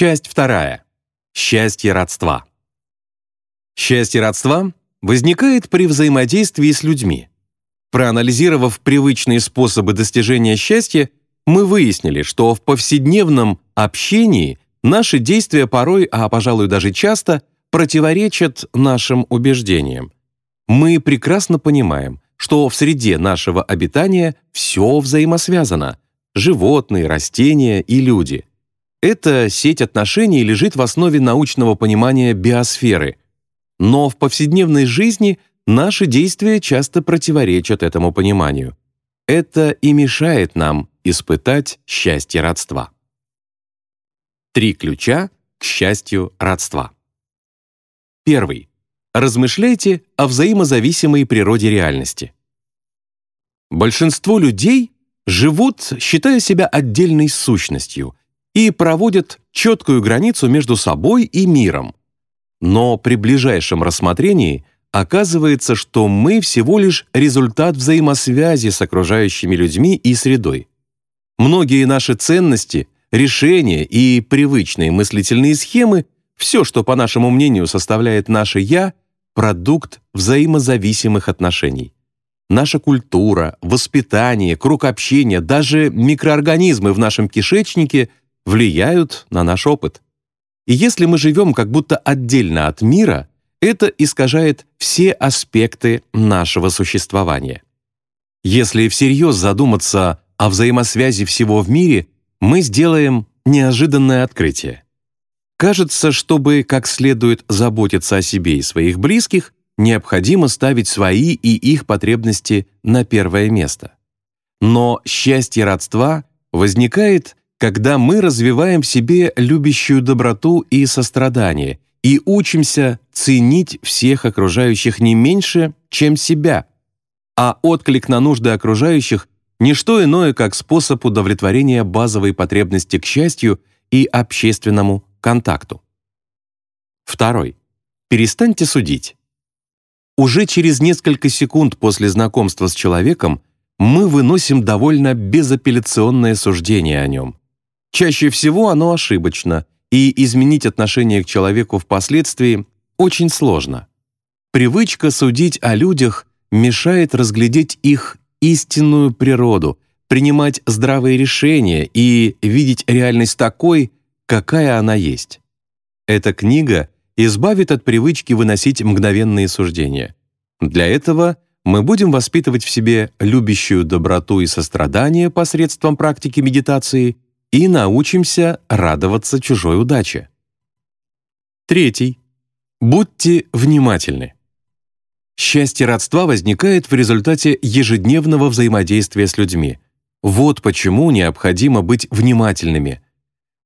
Часть вторая. Счастье родства. Счастье родства возникает при взаимодействии с людьми. Проанализировав привычные способы достижения счастья, мы выяснили, что в повседневном общении наши действия порой, а пожалуй даже часто, противоречат нашим убеждениям. Мы прекрасно понимаем, что в среде нашего обитания все взаимосвязано – животные, растения и люди. Эта сеть отношений лежит в основе научного понимания биосферы. Но в повседневной жизни наши действия часто противоречат этому пониманию. Это и мешает нам испытать счастье родства. Три ключа к счастью родства. Первый. Размышляйте о взаимозависимой природе реальности. Большинство людей живут, считая себя отдельной сущностью, и проводят четкую границу между собой и миром. Но при ближайшем рассмотрении оказывается, что мы всего лишь результат взаимосвязи с окружающими людьми и средой. Многие наши ценности, решения и привычные мыслительные схемы – все, что, по нашему мнению, составляет наше «я», продукт взаимозависимых отношений. Наша культура, воспитание, круг общения, даже микроорганизмы в нашем кишечнике влияют на наш опыт. И если мы живем как будто отдельно от мира, это искажает все аспекты нашего существования. Если всерьез задуматься о взаимосвязи всего в мире, мы сделаем неожиданное открытие. Кажется, чтобы как следует заботиться о себе и своих близких, необходимо ставить свои и их потребности на первое место. Но счастье родства возникает, когда мы развиваем в себе любящую доброту и сострадание и учимся ценить всех окружающих не меньше, чем себя. А отклик на нужды окружающих – не что иное, как способ удовлетворения базовой потребности к счастью и общественному контакту. Второй. Перестаньте судить. Уже через несколько секунд после знакомства с человеком мы выносим довольно безапелляционное суждение о нем. Чаще всего оно ошибочно, и изменить отношение к человеку впоследствии очень сложно. Привычка судить о людях мешает разглядеть их истинную природу, принимать здравые решения и видеть реальность такой, какая она есть. Эта книга избавит от привычки выносить мгновенные суждения. Для этого мы будем воспитывать в себе любящую доброту и сострадание посредством практики медитации и научимся радоваться чужой удаче. Третий. Будьте внимательны. Счастье родства возникает в результате ежедневного взаимодействия с людьми. Вот почему необходимо быть внимательными –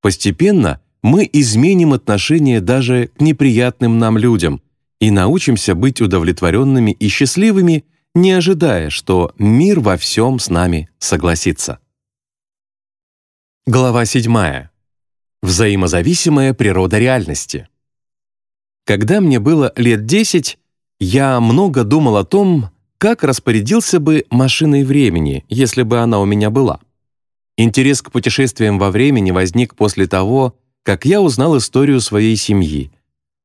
Постепенно мы изменим отношение даже к неприятным нам людям и научимся быть удовлетворенными и счастливыми, не ожидая, что мир во всем с нами согласится. Глава 7. Взаимозависимая природа реальности. Когда мне было лет 10, я много думал о том, как распорядился бы машиной времени, если бы она у меня была. Интерес к путешествиям во времени возник после того, как я узнал историю своей семьи.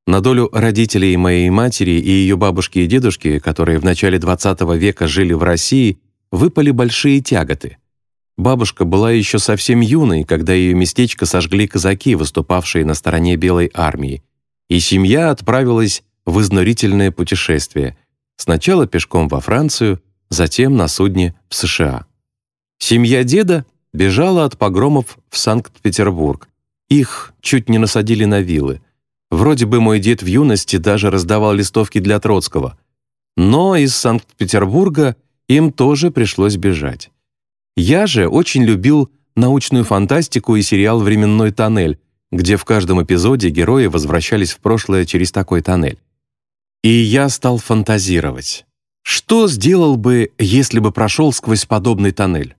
На долю родителей моей матери и ее бабушки и дедушки, которые в начале XX века жили в России, выпали большие тяготы. Бабушка была еще совсем юной, когда ее местечко сожгли казаки, выступавшие на стороне Белой армии, и семья отправилась в изнурительное путешествие, сначала пешком во Францию, затем на судне в США. Семья деда бежала от погромов в Санкт-Петербург. Их чуть не насадили на вилы. Вроде бы мой дед в юности даже раздавал листовки для Троцкого. Но из Санкт-Петербурга им тоже пришлось бежать. Я же очень любил научную фантастику и сериал «Временной тоннель», где в каждом эпизоде герои возвращались в прошлое через такой тоннель. И я стал фантазировать. Что сделал бы, если бы прошел сквозь подобный тоннель?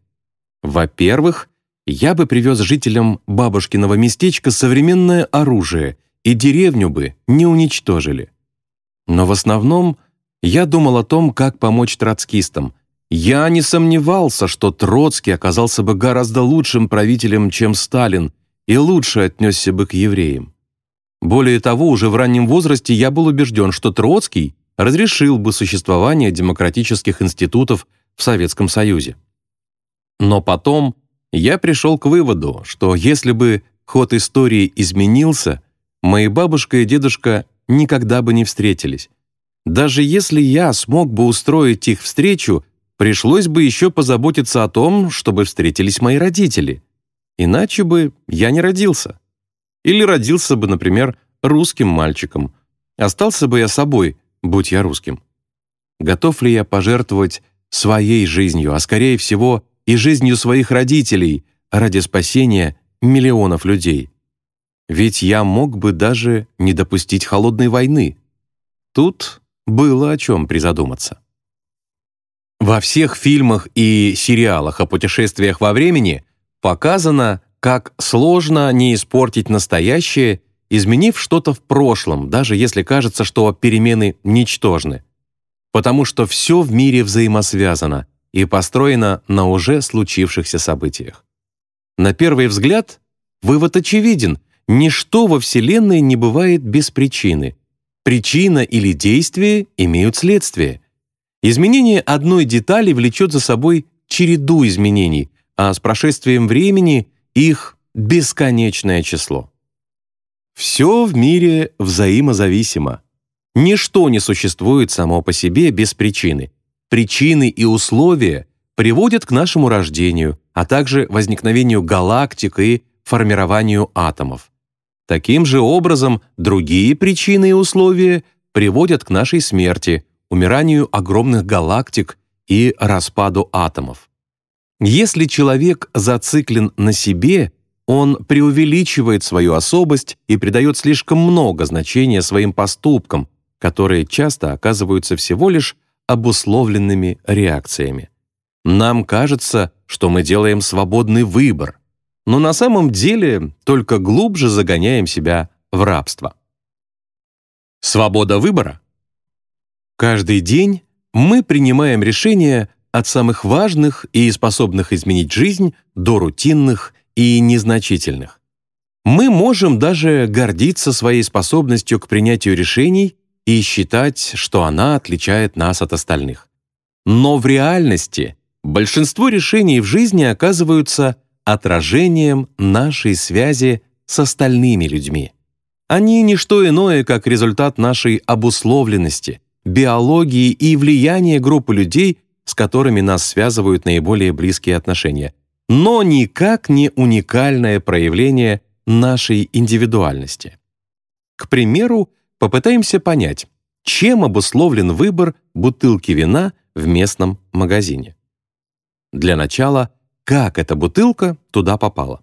Во-первых, я бы привез жителям бабушкиного местечка современное оружие, и деревню бы не уничтожили. Но в основном я думал о том, как помочь троцкистам. Я не сомневался, что Троцкий оказался бы гораздо лучшим правителем, чем Сталин, и лучше отнесся бы к евреям. Более того, уже в раннем возрасте я был убежден, что Троцкий разрешил бы существование демократических институтов в Советском Союзе. Но потом я пришел к выводу, что если бы ход истории изменился, мои бабушка и дедушка никогда бы не встретились. Даже если я смог бы устроить их встречу, пришлось бы еще позаботиться о том, чтобы встретились мои родители. Иначе бы я не родился. Или родился бы, например, русским мальчиком. Остался бы я собой, будь я русским. Готов ли я пожертвовать своей жизнью, а скорее всего и жизнью своих родителей ради спасения миллионов людей? Ведь я мог бы даже не допустить холодной войны. Тут было о чем призадуматься. Во всех фильмах и сериалах о путешествиях во времени показано, как сложно не испортить настоящее, изменив что-то в прошлом, даже если кажется, что перемены ничтожны. Потому что все в мире взаимосвязано и построено на уже случившихся событиях. На первый взгляд, вывод очевиден — Ничто во Вселенной не бывает без причины. Причина или действие имеют следствие. Изменение одной детали влечет за собой череду изменений, а с прошествием времени их бесконечное число. Все в мире взаимозависимо. Ничто не существует само по себе без причины. Причины и условия приводят к нашему рождению, а также возникновению галактик и формированию атомов. Таким же образом, другие причины и условия приводят к нашей смерти, умиранию огромных галактик и распаду атомов. Если человек зациклен на себе, он преувеличивает свою особость и придает слишком много значения своим поступкам, которые часто оказываются всего лишь обусловленными реакциями. Нам кажется, что мы делаем свободный выбор, но на самом деле только глубже загоняем себя в рабство. Свобода выбора. Каждый день мы принимаем решения от самых важных и способных изменить жизнь до рутинных и незначительных. Мы можем даже гордиться своей способностью к принятию решений и считать, что она отличает нас от остальных. Но в реальности большинство решений в жизни оказываются отражением нашей связи с остальными людьми. Они не что иное, как результат нашей обусловленности, биологии и влияния группы людей, с которыми нас связывают наиболее близкие отношения, но никак не уникальное проявление нашей индивидуальности. К примеру, попытаемся понять, чем обусловлен выбор бутылки вина в местном магазине. Для начала как эта бутылка туда попала.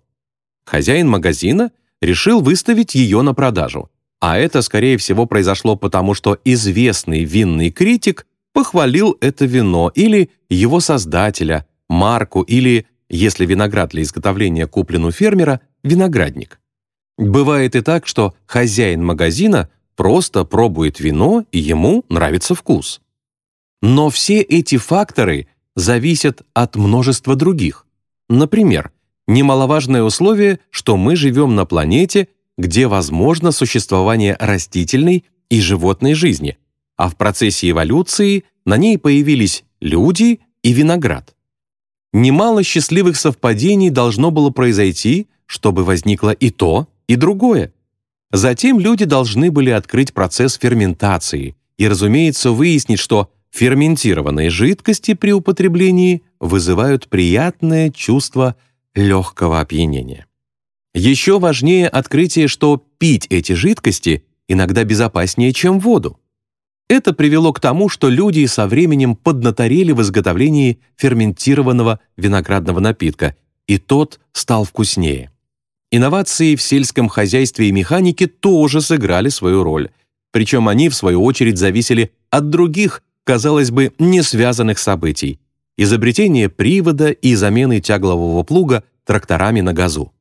Хозяин магазина решил выставить ее на продажу, а это, скорее всего, произошло потому, что известный винный критик похвалил это вино или его создателя, марку или, если виноград для изготовления куплен у фермера, виноградник. Бывает и так, что хозяин магазина просто пробует вино, и ему нравится вкус. Но все эти факторы зависят от множества других. Например, немаловажное условие, что мы живем на планете, где возможно существование растительной и животной жизни, а в процессе эволюции на ней появились люди и виноград. Немало счастливых совпадений должно было произойти, чтобы возникло и то, и другое. Затем люди должны были открыть процесс ферментации и, разумеется, выяснить, что Ферментированные жидкости при употреблении вызывают приятное чувство легкого опьянения. Еще важнее открытие, что пить эти жидкости иногда безопаснее, чем воду. Это привело к тому, что люди со временем поднаторели в изготовлении ферментированного виноградного напитка, и тот стал вкуснее. Инновации в сельском хозяйстве и механике тоже сыграли свою роль, причем они, в свою очередь, зависели от других казалось бы, не связанных событий – изобретение привода и замены тяглового плуга тракторами на газу.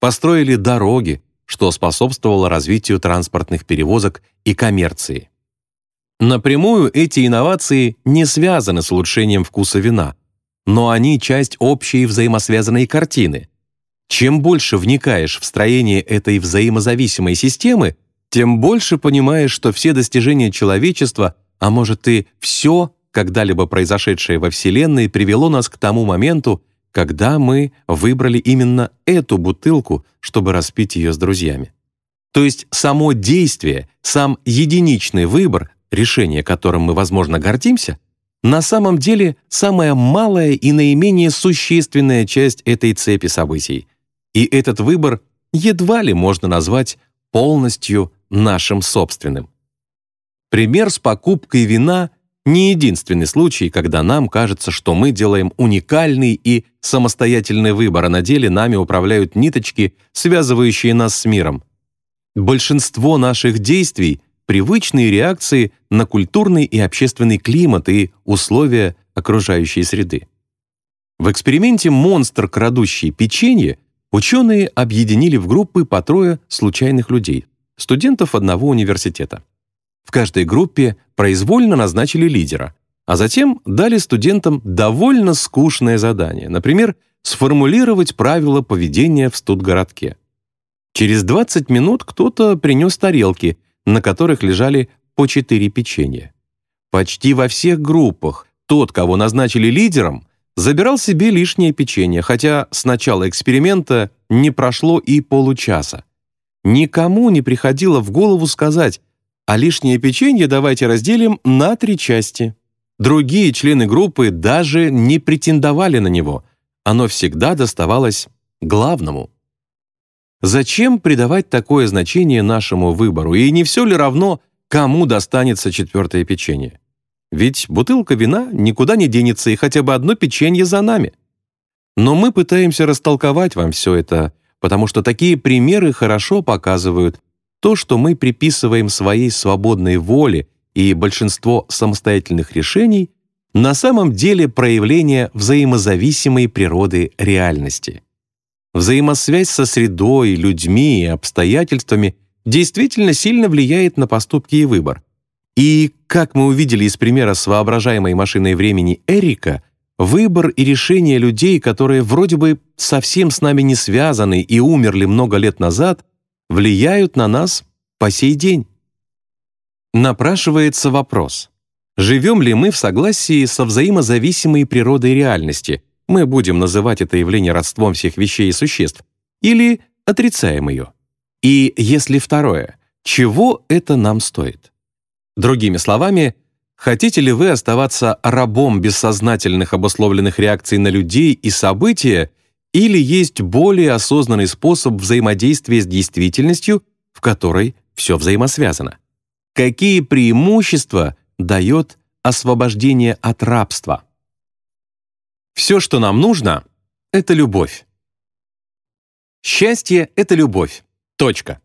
Построили дороги, что способствовало развитию транспортных перевозок и коммерции. Напрямую эти инновации не связаны с улучшением вкуса вина, но они часть общей взаимосвязанной картины. Чем больше вникаешь в строение этой взаимозависимой системы, тем больше понимаешь, что все достижения человечества, а может и все, когда-либо произошедшее во Вселенной, привело нас к тому моменту, когда мы выбрали именно эту бутылку, чтобы распить ее с друзьями. То есть само действие, сам единичный выбор, решение которым мы, возможно, гордимся, на самом деле самая малая и наименее существенная часть этой цепи событий. И этот выбор едва ли можно назвать полностью нашим собственным. Пример с покупкой вина не единственный случай, когда нам кажется, что мы делаем уникальный и самостоятельный выбор, а на деле нами управляют ниточки, связывающие нас с миром. Большинство наших действий — привычные реакции на культурный и общественный климат и условия окружающей среды. В эксперименте «Монстр, крадущий печенье» ученые объединили в группы по трое случайных людей, студентов одного университета. В каждой группе произвольно назначили лидера, а затем дали студентам довольно скучное задание, например, сформулировать правила поведения в студгородке. Через 20 минут кто-то принес тарелки, на которых лежали по 4 печенья. Почти во всех группах тот, кого назначили лидером, забирал себе лишнее печенье, хотя с начала эксперимента не прошло и получаса. Никому не приходило в голову сказать а лишнее печенье давайте разделим на три части. Другие члены группы даже не претендовали на него. Оно всегда доставалось главному. Зачем придавать такое значение нашему выбору? И не все ли равно, кому достанется четвертое печенье? Ведь бутылка вина никуда не денется, и хотя бы одно печенье за нами. Но мы пытаемся растолковать вам все это, потому что такие примеры хорошо показывают, то, что мы приписываем своей свободной воле и большинство самостоятельных решений, на самом деле проявление взаимозависимой природы реальности. Взаимосвязь со средой, людьми и обстоятельствами действительно сильно влияет на поступки и выбор. И, как мы увидели из примера с воображаемой машиной времени Эрика, выбор и решения людей, которые вроде бы совсем с нами не связаны и умерли много лет назад, влияют на нас по сей день. Напрашивается вопрос, живем ли мы в согласии со взаимозависимой природой реальности, мы будем называть это явление родством всех вещей и существ, или отрицаем ее? И если второе, чего это нам стоит? Другими словами, хотите ли вы оставаться рабом бессознательных обусловленных реакций на людей и события, или есть более осознанный способ взаимодействия с действительностью, в которой все взаимосвязано? Какие преимущества дает освобождение от рабства? Все, что нам нужно, это любовь. Счастье — это любовь. Точка.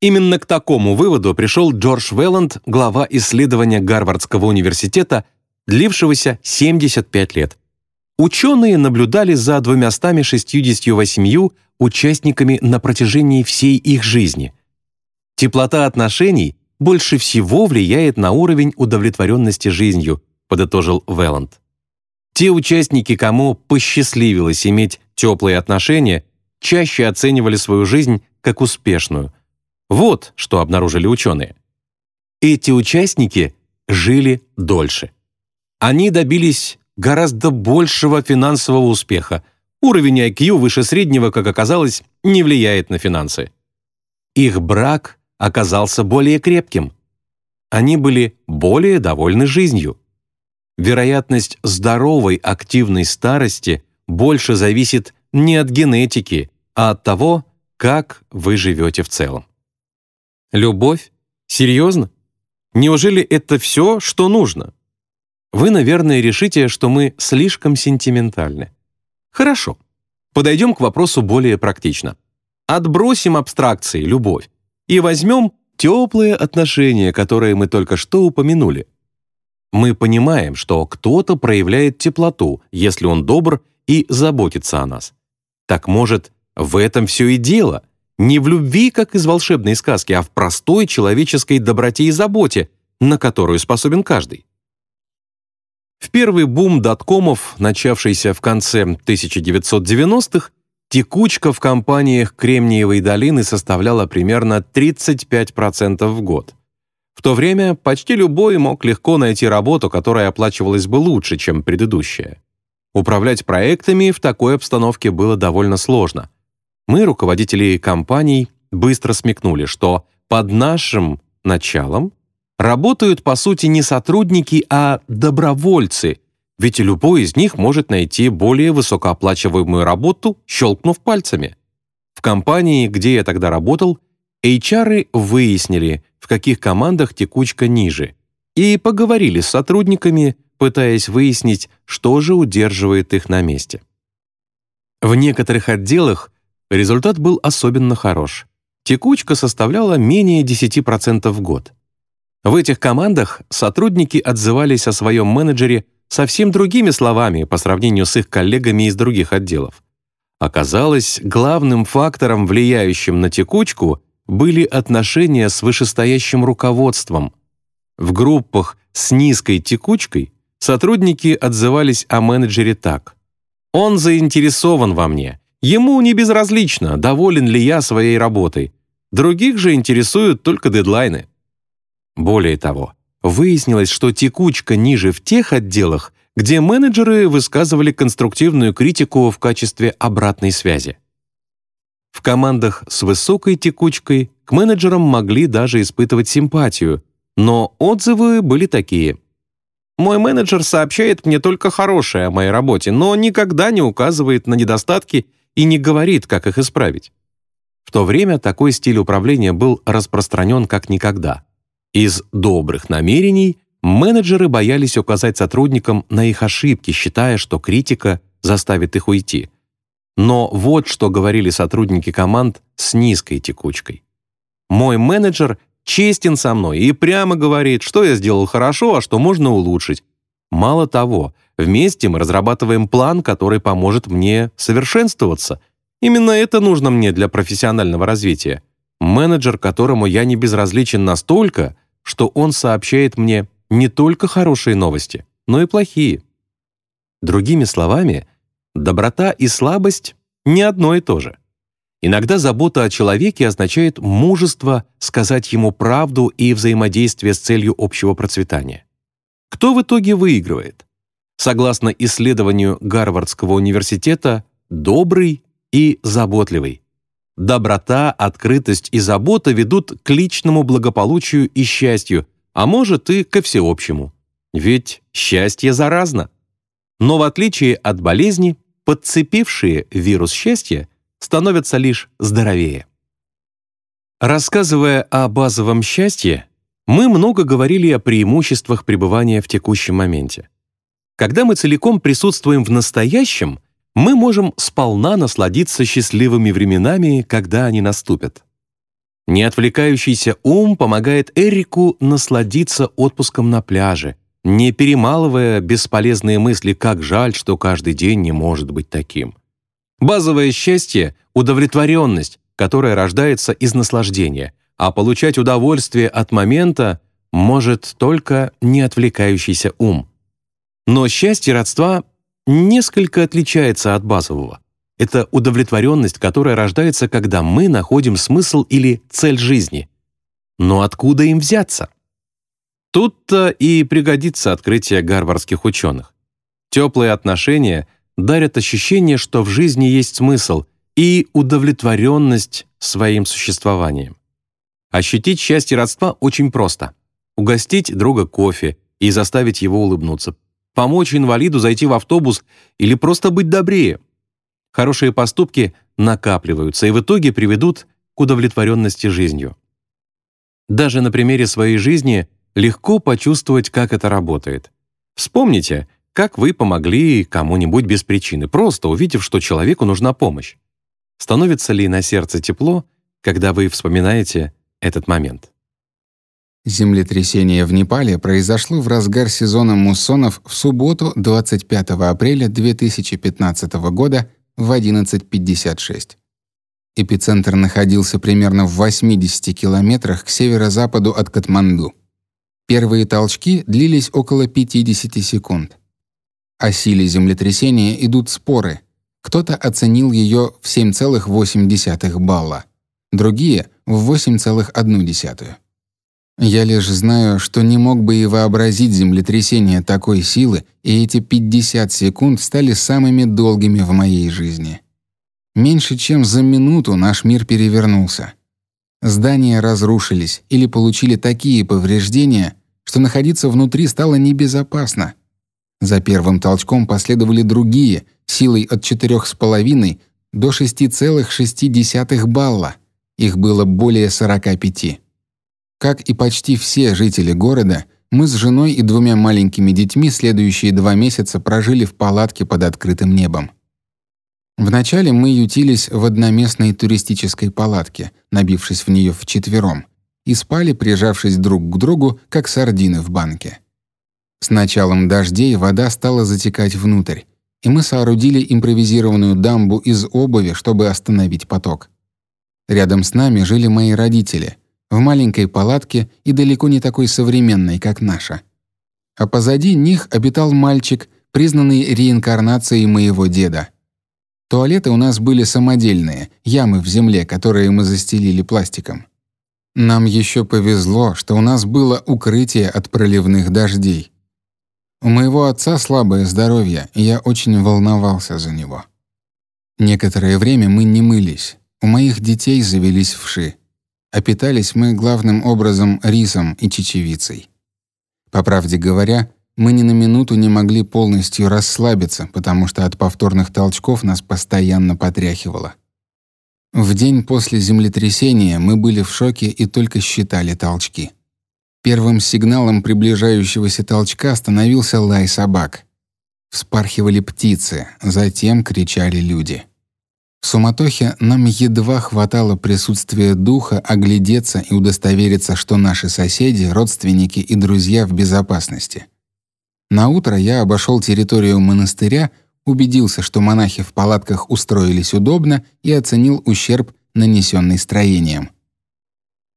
Именно к такому выводу пришел Джордж Велланд, глава исследования Гарвардского университета, длившегося 75 лет. Ученые наблюдали за 268 участниками на протяжении всей их жизни. Теплота отношений больше всего влияет на уровень удовлетворенности жизнью, подытожил Велланд. Те участники, кому посчастливилось иметь теплые отношения, чаще оценивали свою жизнь как успешную. Вот что обнаружили ученые. Эти участники жили дольше. Они добились гораздо большего финансового успеха. Уровень IQ выше среднего, как оказалось, не влияет на финансы. Их брак оказался более крепким. Они были более довольны жизнью. Вероятность здоровой активной старости больше зависит не от генетики, а от того, как вы живете в целом. Любовь? Серьезно? Неужели это все, что нужно? Вы, наверное, решите, что мы слишком сентиментальны. Хорошо. Подойдем к вопросу более практично. Отбросим абстракции, любовь, и возьмем теплые отношения, которые мы только что упомянули. Мы понимаем, что кто-то проявляет теплоту, если он добр и заботится о нас. Так может, в этом все и дело? Не в любви, как из волшебной сказки, а в простой человеческой доброте и заботе, на которую способен каждый. В первый бум доткомов, начавшийся в конце 1990-х, текучка в компаниях Кремниевой долины составляла примерно 35% в год. В то время почти любой мог легко найти работу, которая оплачивалась бы лучше, чем предыдущая. Управлять проектами в такой обстановке было довольно сложно. Мы, руководители компаний, быстро смекнули, что под нашим началом работают, по сути, не сотрудники, а добровольцы, ведь любой из них может найти более высокооплачиваемую работу, щелкнув пальцами. В компании, где я тогда работал, HR выяснили, в каких командах текучка ниже, и поговорили с сотрудниками, пытаясь выяснить, что же удерживает их на месте. В некоторых отделах результат был особенно хорош. Текучка составляла менее 10% в год. В этих командах сотрудники отзывались о своем менеджере совсем другими словами по сравнению с их коллегами из других отделов. Оказалось, главным фактором, влияющим на текучку, были отношения с вышестоящим руководством. В группах с низкой текучкой сотрудники отзывались о менеджере так. «Он заинтересован во мне. Ему не безразлично, доволен ли я своей работой. Других же интересуют только дедлайны». Более того, выяснилось, что текучка ниже в тех отделах, где менеджеры высказывали конструктивную критику в качестве обратной связи. В командах с высокой текучкой к менеджерам могли даже испытывать симпатию, но отзывы были такие. «Мой менеджер сообщает мне только хорошее о моей работе, но никогда не указывает на недостатки и не говорит, как их исправить». В то время такой стиль управления был распространен как никогда. Из добрых намерений менеджеры боялись указать сотрудникам на их ошибки, считая, что критика заставит их уйти. Но вот что говорили сотрудники команд с низкой текучкой. «Мой менеджер честен со мной и прямо говорит, что я сделал хорошо, а что можно улучшить. Мало того, вместе мы разрабатываем план, который поможет мне совершенствоваться. Именно это нужно мне для профессионального развития. Менеджер, которому я не безразличен настолько, что он сообщает мне не только хорошие новости, но и плохие. Другими словами, Доброта и слабость — не одно и то же. Иногда забота о человеке означает мужество сказать ему правду и взаимодействие с целью общего процветания. Кто в итоге выигрывает? Согласно исследованию Гарвардского университета, добрый и заботливый. Доброта, открытость и забота ведут к личному благополучию и счастью, а может и ко всеобщему. Ведь счастье заразно. Но в отличие от болезни, подцепившие вирус счастья становятся лишь здоровее. Рассказывая о базовом счастье, мы много говорили о преимуществах пребывания в текущем моменте. Когда мы целиком присутствуем в настоящем, мы можем сполна насладиться счастливыми временами, когда они наступят. Неотвлекающийся ум помогает Эрику насладиться отпуском на пляже, не перемалывая бесполезные мысли, как жаль, что каждый день не может быть таким. Базовое счастье — удовлетворенность, которая рождается из наслаждения, а получать удовольствие от момента может только не отвлекающийся ум. Но счастье родства несколько отличается от базового. Это удовлетворенность, которая рождается, когда мы находим смысл или цель жизни. Но откуда им взяться? Тут-то и пригодится открытие гарвардских ученых. Теплые отношения дарят ощущение, что в жизни есть смысл и удовлетворенность своим существованием. Ощутить счастье родства очень просто. Угостить друга кофе и заставить его улыбнуться. Помочь инвалиду зайти в автобус или просто быть добрее. Хорошие поступки накапливаются и в итоге приведут к удовлетворенности жизнью. Даже на примере своей жизни легко почувствовать, как это работает. Вспомните, как вы помогли кому-нибудь без причины, просто увидев, что человеку нужна помощь. Становится ли на сердце тепло, когда вы вспоминаете этот момент? Землетрясение в Непале произошло в разгар сезона муссонов в субботу 25 апреля 2015 года в 11.56. Эпицентр находился примерно в 80 километрах к северо-западу от Катманду. Первые толчки длились около 50 секунд. О силе землетрясения идут споры. Кто-то оценил ее в 7,8 балла, другие — в 8,1. Я лишь знаю, что не мог бы и вообразить землетрясение такой силы, и эти 50 секунд стали самыми долгими в моей жизни. Меньше чем за минуту наш мир перевернулся. Здания разрушились или получили такие повреждения, что находиться внутри стало небезопасно. За первым толчком последовали другие, силой от 4,5 до 6,6 балла. Их было более 45. Как и почти все жители города, мы с женой и двумя маленькими детьми следующие два месяца прожили в палатке под открытым небом. Вначале мы ютились в одноместной туристической палатке, набившись в нее вчетвером, и спали, прижавшись друг к другу, как сардины в банке. С началом дождей вода стала затекать внутрь, и мы соорудили импровизированную дамбу из обуви, чтобы остановить поток. Рядом с нами жили мои родители — в маленькой палатке и далеко не такой современной, как наша. А позади них обитал мальчик, признанный реинкарнацией моего деда. Туалеты у нас были самодельные, ямы в земле, которые мы застелили пластиком. Нам еще повезло, что у нас было укрытие от проливных дождей. У моего отца слабое здоровье, и я очень волновался за него. Некоторое время мы не мылись. У моих детей завелись вши а питались мы главным образом рисом и чечевицей. По правде говоря, мы ни на минуту не могли полностью расслабиться, потому что от повторных толчков нас постоянно потряхивало. В день после землетрясения мы были в шоке и только считали толчки. Первым сигналом приближающегося толчка становился лай собак. Вспархивали птицы, затем кричали люди. В суматохе нам едва хватало присутствия духа оглядеться и удостовериться, что наши соседи, родственники и друзья в безопасности. На утро я обошел территорию монастыря, убедился, что монахи в палатках устроились удобно и оценил ущерб, нанесенный строением.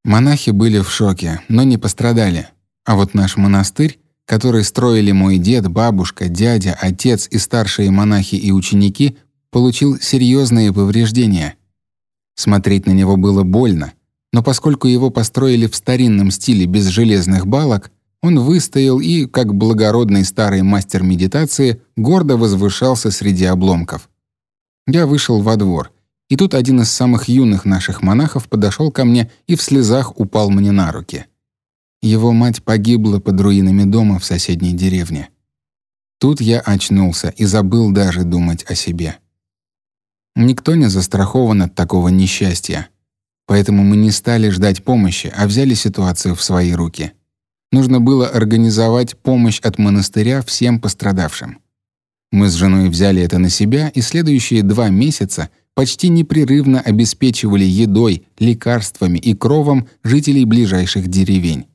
Монахи были в шоке, но не пострадали. А вот наш монастырь, который строили мой дед, бабушка, дядя, отец и старшие монахи и ученики, получил серьезные повреждения. Смотреть на него было больно, но поскольку его построили в старинном стиле без железных балок, он выстоял и, как благородный старый мастер медитации, гордо возвышался среди обломков. Я вышел во двор, и тут один из самых юных наших монахов подошел ко мне и в слезах упал мне на руки. Его мать погибла под руинами дома в соседней деревне. Тут я очнулся и забыл даже думать о себе. Никто не застрахован от такого несчастья. Поэтому мы не стали ждать помощи, а взяли ситуацию в свои руки. Нужно было организовать помощь от монастыря всем пострадавшим. Мы с женой взяли это на себя и следующие два месяца почти непрерывно обеспечивали едой, лекарствами и кровом жителей ближайших деревень.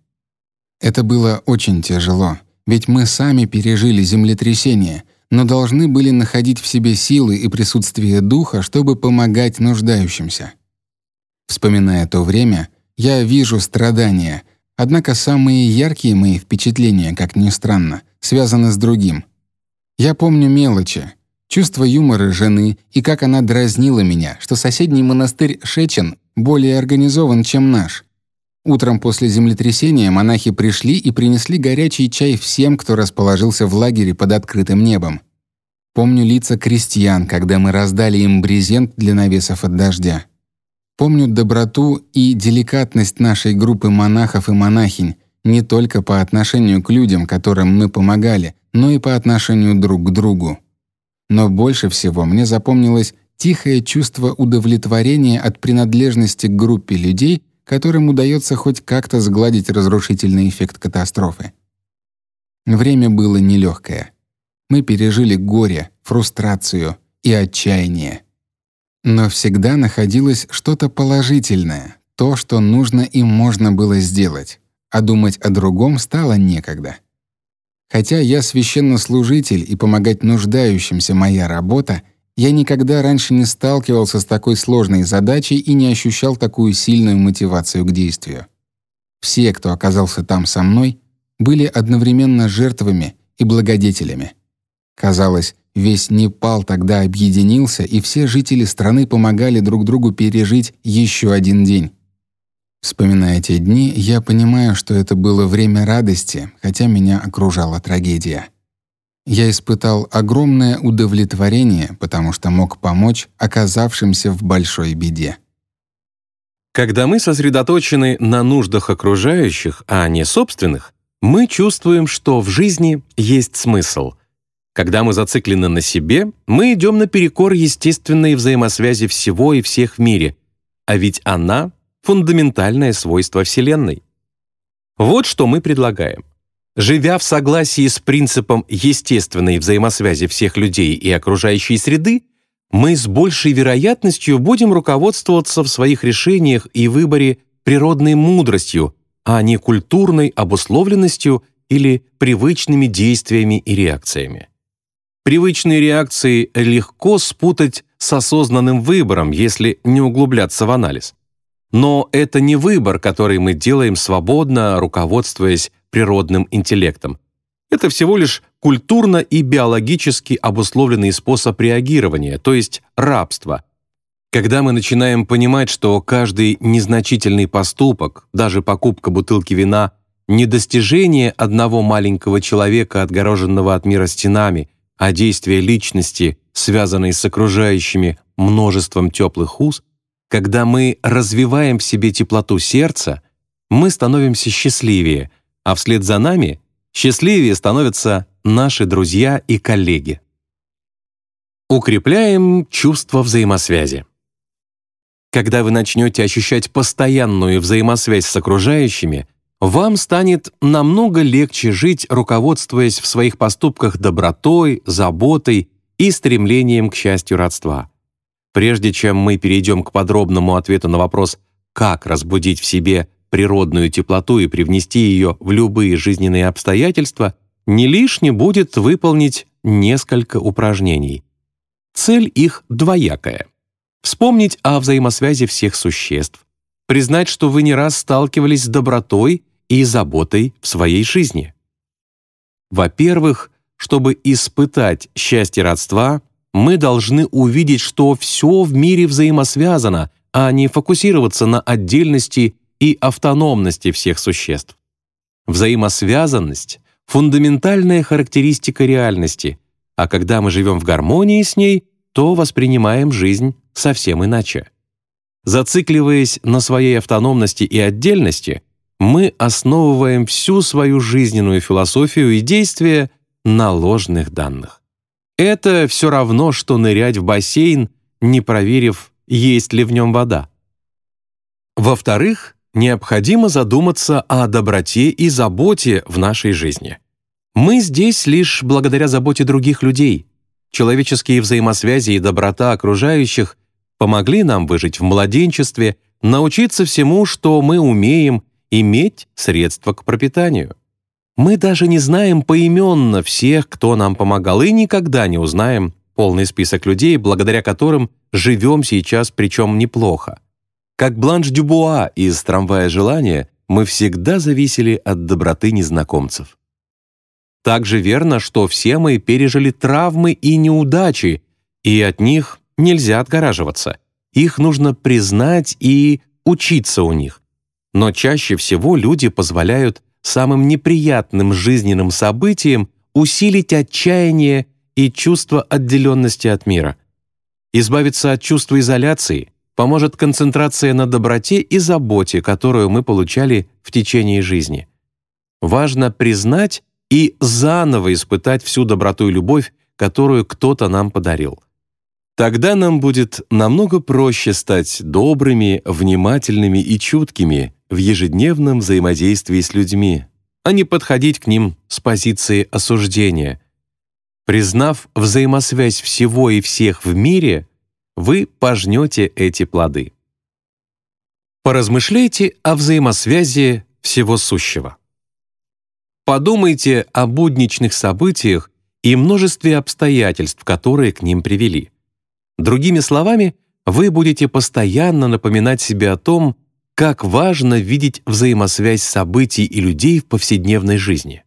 Это было очень тяжело, ведь мы сами пережили землетрясение — но должны были находить в себе силы и присутствие духа, чтобы помогать нуждающимся. Вспоминая то время, я вижу страдания, однако самые яркие мои впечатления, как ни странно, связаны с другим. Я помню мелочи, чувство юмора жены и как она дразнила меня, что соседний монастырь Шечен более организован, чем наш. Утром после землетрясения монахи пришли и принесли горячий чай всем, кто расположился в лагере под открытым небом. Помню лица крестьян, когда мы раздали им брезент для навесов от дождя. Помню доброту и деликатность нашей группы монахов и монахинь не только по отношению к людям, которым мы помогали, но и по отношению друг к другу. Но больше всего мне запомнилось тихое чувство удовлетворения от принадлежности к группе людей, которым удается хоть как-то сгладить разрушительный эффект катастрофы. Время было нелегкое. Мы пережили горе, фрустрацию и отчаяние. Но всегда находилось что-то положительное, то, что нужно и можно было сделать, а думать о другом стало некогда. Хотя я священнослужитель и помогать нуждающимся моя работа — я никогда раньше не сталкивался с такой сложной задачей и не ощущал такую сильную мотивацию к действию. Все, кто оказался там со мной, были одновременно жертвами и благодетелями. Казалось, Весь Непал тогда объединился, и все жители страны помогали друг другу пережить еще один день. Вспоминая те дни, я понимаю, что это было время радости, хотя меня окружала трагедия. Я испытал огромное удовлетворение, потому что мог помочь оказавшимся в большой беде. Когда мы сосредоточены на нуждах окружающих, а не собственных, мы чувствуем, что в жизни есть смысл. Когда мы зациклены на себе, мы идем наперекор естественной взаимосвязи всего и всех в мире, а ведь она — фундаментальное свойство Вселенной. Вот что мы предлагаем. Живя в согласии с принципом естественной взаимосвязи всех людей и окружающей среды, мы с большей вероятностью будем руководствоваться в своих решениях и выборе природной мудростью, а не культурной обусловленностью или привычными действиями и реакциями. Привычные реакции легко спутать с осознанным выбором, если не углубляться в анализ. Но это не выбор, который мы делаем свободно, руководствуясь природным интеллектом. Это всего лишь культурно и биологически обусловленный способ реагирования, то есть рабство. Когда мы начинаем понимать, что каждый незначительный поступок, даже покупка бутылки вина, не достижение одного маленького человека, отгороженного от мира стенами, а действие личности, связанной с окружающими множеством теплых уз, когда мы развиваем в себе теплоту сердца, мы становимся счастливее, а вслед за нами счастливее становятся наши друзья и коллеги. Укрепляем чувство взаимосвязи. Когда вы начнете ощущать постоянную взаимосвязь с окружающими, вам станет намного легче жить, руководствуясь в своих поступках добротой, заботой и стремлением к счастью родства. Прежде чем мы перейдем к подробному ответу на вопрос, как разбудить в себе природную теплоту и привнести ее в любые жизненные обстоятельства — не лишне будет выполнить несколько упражнений. Цель их двоякая. Вспомнить о взаимосвязи всех существ, признать, что вы не раз сталкивались с добротой и заботой в своей жизни. Во-первых, чтобы испытать счастье родства, мы должны увидеть, что все в мире взаимосвязано, а не фокусироваться на отдельности и автономности всех существ. Взаимосвязанность фундаментальная характеристика реальности, а когда мы живем в гармонии с ней, то воспринимаем жизнь совсем иначе. Зацикливаясь на своей автономности и отдельности, мы основываем всю свою жизненную философию и действия на ложных данных. Это все равно, что нырять в бассейн, не проверив, есть ли в нем вода. Во-вторых, необходимо задуматься о доброте и заботе в нашей жизни. Мы здесь лишь благодаря заботе других людей. Человеческие взаимосвязи и доброта окружающих помогли нам выжить в младенчестве, научиться всему, что мы умеем, иметь средства к пропитанию. Мы даже не знаем поименно всех, кто нам помогал, и никогда не узнаем полный список людей, благодаря которым живем сейчас, причем неплохо. Как Бланш Дюбуа из «Трамвая желания», мы всегда зависели от доброты незнакомцев. Также верно, что все мы пережили травмы и неудачи, и от них нельзя отгораживаться. Их нужно признать и учиться у них. Но чаще всего люди позволяют самым неприятным жизненным событиям усилить отчаяние и чувство отделенности от мира. Избавиться от чувства изоляции поможет концентрация на доброте и заботе, которую мы получали в течение жизни. Важно признать и заново испытать всю доброту и любовь, которую кто-то нам подарил. Тогда нам будет намного проще стать добрыми, внимательными и чуткими в ежедневном взаимодействии с людьми, а не подходить к ним с позиции осуждения. Признав взаимосвязь всего и всех в мире, вы пожнете эти плоды. Поразмышляйте о взаимосвязи всего сущего. Подумайте о будничных событиях и множестве обстоятельств, которые к ним привели. Другими словами, вы будете постоянно напоминать себе о том, как важно видеть взаимосвязь событий и людей в повседневной жизни.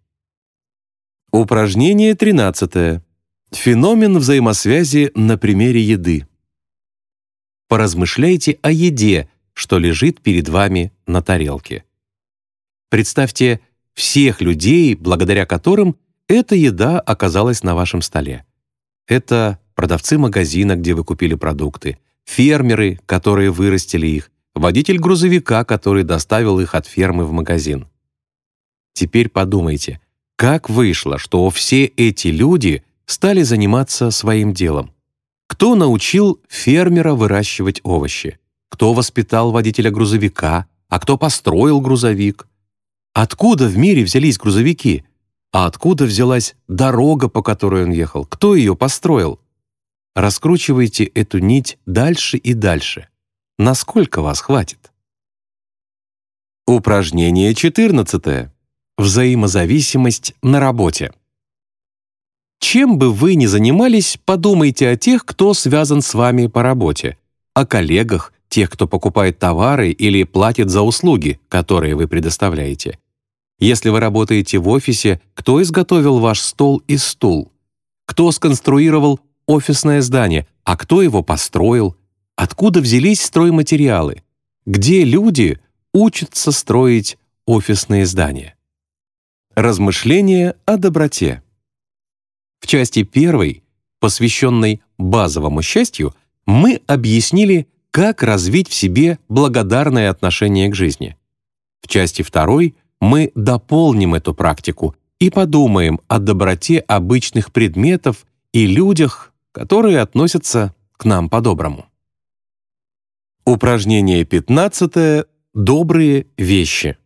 Упражнение 13. Феномен взаимосвязи на примере еды. Поразмышляйте о еде, что лежит перед вами на тарелке. Представьте всех людей, благодаря которым эта еда оказалась на вашем столе. Это продавцы магазина, где вы купили продукты, фермеры, которые вырастили их, водитель грузовика, который доставил их от фермы в магазин. Теперь подумайте, как вышло, что все эти люди стали заниматься своим делом? Кто научил фермера выращивать овощи? Кто воспитал водителя грузовика? А кто построил грузовик? Откуда в мире взялись грузовики? А откуда взялась дорога, по которой он ехал? Кто ее построил? Раскручивайте эту нить дальше и дальше. Насколько вас хватит? Упражнение 14. Взаимозависимость на работе. Чем бы вы ни занимались, подумайте о тех, кто связан с вами по работе, о коллегах, тех, кто покупает товары или платит за услуги, которые вы предоставляете. Если вы работаете в офисе, кто изготовил ваш стол и стул? Кто сконструировал офисное здание, а кто его построил? Откуда взялись стройматериалы? Где люди учатся строить офисные здания? Размышления о доброте. В части первой, посвященной базовому счастью, мы объяснили, как развить в себе благодарное отношение к жизни. В части второй мы дополним эту практику и подумаем о доброте обычных предметов и людях, которые относятся к нам по-доброму. Упражнение 15. Добрые вещи.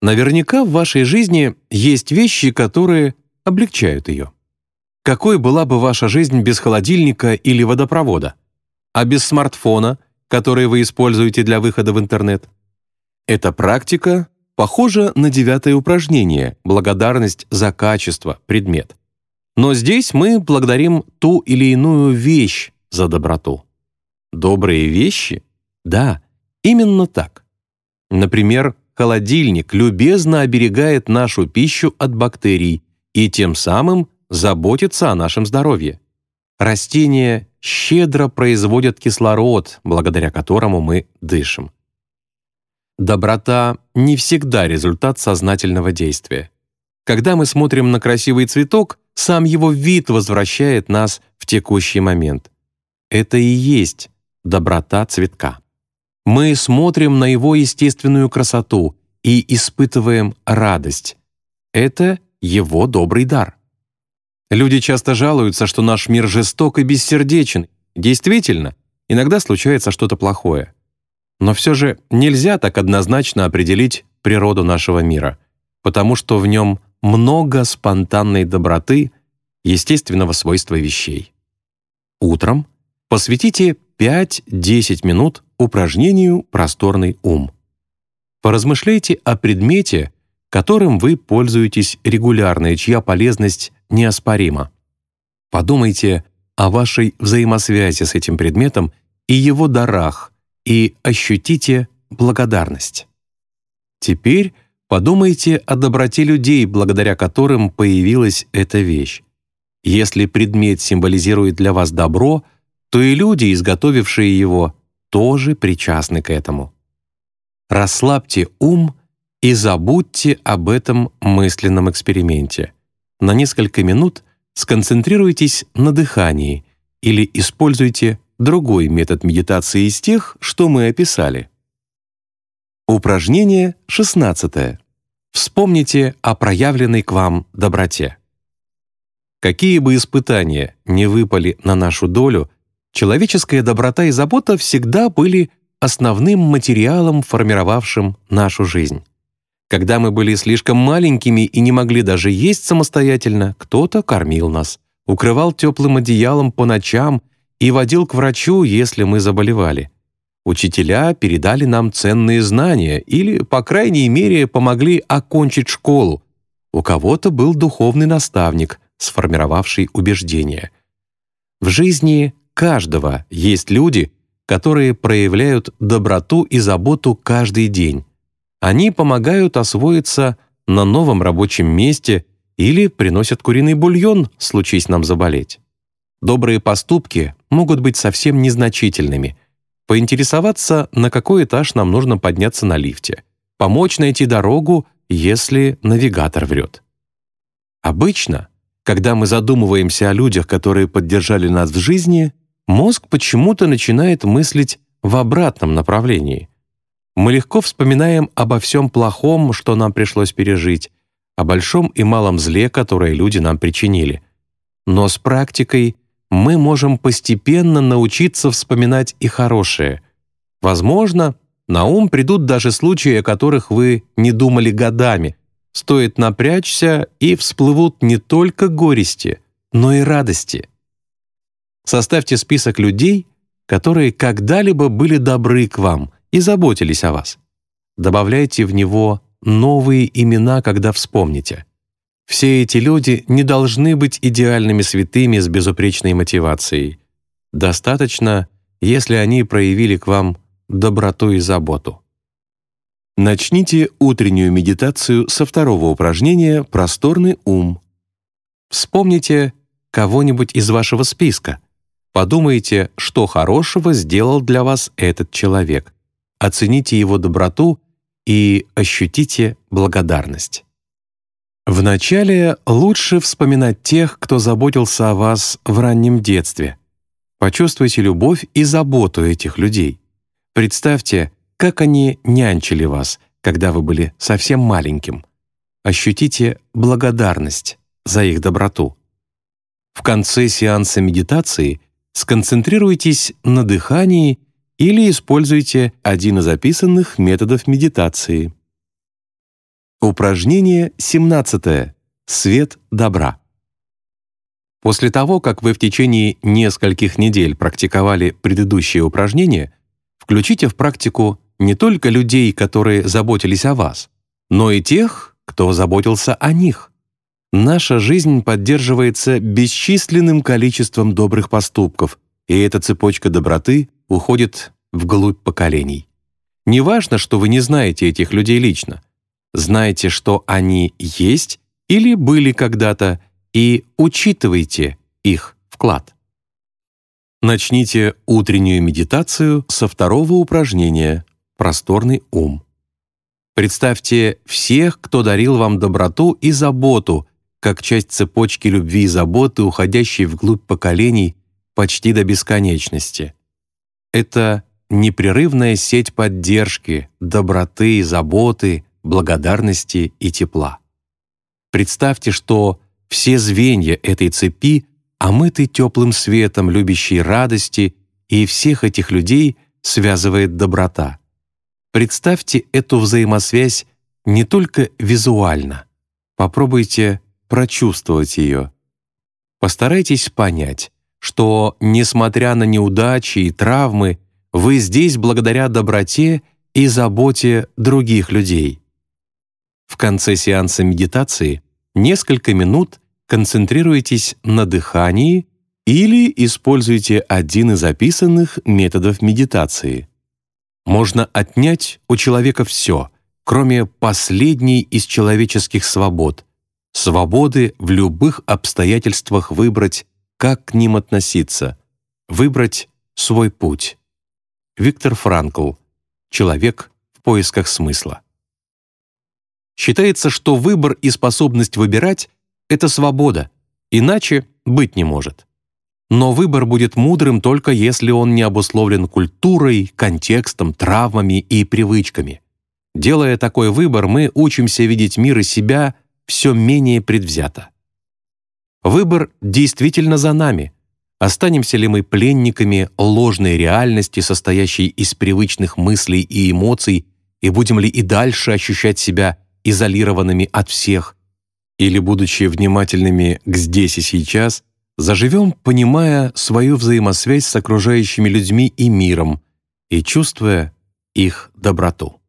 Наверняка в вашей жизни есть вещи, которые облегчают ее. Какой была бы ваша жизнь без холодильника или водопровода? А без смартфона, который вы используете для выхода в интернет? Эта практика похожа на девятое упражнение «Благодарность за качество, предмет». Но здесь мы благодарим ту или иную вещь за доброту. Добрые вещи? Да, именно так. Например, холодильник любезно оберегает нашу пищу от бактерий и тем самым заботится о нашем здоровье. Растения щедро производят кислород, благодаря которому мы дышим. Доброта не всегда результат сознательного действия. Когда мы смотрим на красивый цветок, сам его вид возвращает нас в текущий момент. Это и есть доброта цветка. Мы смотрим на его естественную красоту и испытываем радость. Это его добрый дар. Люди часто жалуются, что наш мир жесток и бессердечен. Действительно, иногда случается что-то плохое. Но все же нельзя так однозначно определить природу нашего мира, потому что в нем много спонтанной доброты, естественного свойства вещей. Утром посвятите 5-10 минут упражнению «Просторный ум». Поразмышляйте о предмете, которым вы пользуетесь регулярно и чья полезность неоспорима. Подумайте о вашей взаимосвязи с этим предметом и его дарах, и ощутите благодарность. Теперь подумайте о доброте людей, благодаря которым появилась эта вещь. Если предмет символизирует для вас добро — то и люди, изготовившие его, тоже причастны к этому. Расслабьте ум и забудьте об этом мысленном эксперименте. На несколько минут сконцентрируйтесь на дыхании или используйте другой метод медитации из тех, что мы описали. Упражнение 16. Вспомните о проявленной к вам доброте. Какие бы испытания не выпали на нашу долю, человеческая доброта и забота всегда были основным материалом, формировавшим нашу жизнь. Когда мы были слишком маленькими и не могли даже есть самостоятельно, кто-то кормил нас, укрывал теплым одеялом по ночам и водил к врачу, если мы заболевали. Учителя передали нам ценные знания или, по крайней мере, помогли окончить школу. У кого-то был духовный наставник, сформировавший убеждения. В жизни каждого есть люди, которые проявляют доброту и заботу каждый день. Они помогают освоиться на новом рабочем месте или приносят куриный бульон, случись нам заболеть. Добрые поступки могут быть совсем незначительными. Поинтересоваться, на какой этаж нам нужно подняться на лифте. Помочь найти дорогу, если навигатор врет. Обычно, когда мы задумываемся о людях, которые поддержали нас в жизни, мозг почему-то начинает мыслить в обратном направлении. Мы легко вспоминаем обо всем плохом, что нам пришлось пережить, о большом и малом зле, которое люди нам причинили. Но с практикой мы можем постепенно научиться вспоминать и хорошее. Возможно, на ум придут даже случаи, о которых вы не думали годами. Стоит напрячься, и всплывут не только горести, но и радости. Составьте список людей, которые когда-либо были добры к вам и заботились о вас. Добавляйте в него новые имена, когда вспомните. Все эти люди не должны быть идеальными святыми с безупречной мотивацией. Достаточно, если они проявили к вам доброту и заботу. Начните утреннюю медитацию со второго упражнения «Просторный ум». Вспомните кого-нибудь из вашего списка. Подумайте, что хорошего сделал для вас этот человек. Оцените его доброту и ощутите благодарность. Вначале лучше вспоминать тех, кто заботился о вас в раннем детстве. Почувствуйте любовь и заботу этих людей. Представьте, как они нянчили вас, когда вы были совсем маленьким. Ощутите благодарность за их доброту. В конце сеанса медитации сконцентрируйтесь на дыхании или используйте один из описанных методов медитации. Упражнение 17. Свет добра. После того, как вы в течение нескольких недель практиковали предыдущие упражнения, включите в практику не только людей, которые заботились о вас, но и тех, кто заботился о них. Наша жизнь поддерживается бесчисленным количеством добрых поступков, и эта цепочка доброты уходит вглубь поколений. Неважно, что вы не знаете этих людей лично. Знайте, что они есть или были когда-то, и учитывайте их вклад. Начните утреннюю медитацию со второго упражнения «Просторный ум». Представьте всех, кто дарил вам доброту и заботу, как часть цепочки любви и заботы, уходящей вглубь поколений почти до бесконечности. Это непрерывная сеть поддержки, доброты, заботы, благодарности и тепла. Представьте, что все звенья этой цепи омыты теплым светом любящей радости, и всех этих людей связывает доброта. Представьте эту взаимосвязь не только визуально. Попробуйте прочувствовать ее. Постарайтесь понять, что, несмотря на неудачи и травмы, вы здесь благодаря доброте и заботе других людей. В конце сеанса медитации несколько минут концентрируйтесь на дыхании или используйте один из описанных методов медитации. Можно отнять у человека все, кроме последней из человеческих свобод — свободы в любых обстоятельствах выбрать как к ним относиться, выбрать свой путь. Виктор Франкл. Человек в поисках смысла. Считается, что выбор и способность выбирать — это свобода, иначе быть не может. Но выбор будет мудрым только если он не обусловлен культурой, контекстом, травмами и привычками. Делая такой выбор, мы учимся видеть мир и себя все менее предвзято. Выбор действительно за нами. Останемся ли мы пленниками ложной реальности, состоящей из привычных мыслей и эмоций, и будем ли и дальше ощущать себя изолированными от всех, или, будучи внимательными к здесь и сейчас, заживем, понимая свою взаимосвязь с окружающими людьми и миром и чувствуя их доброту.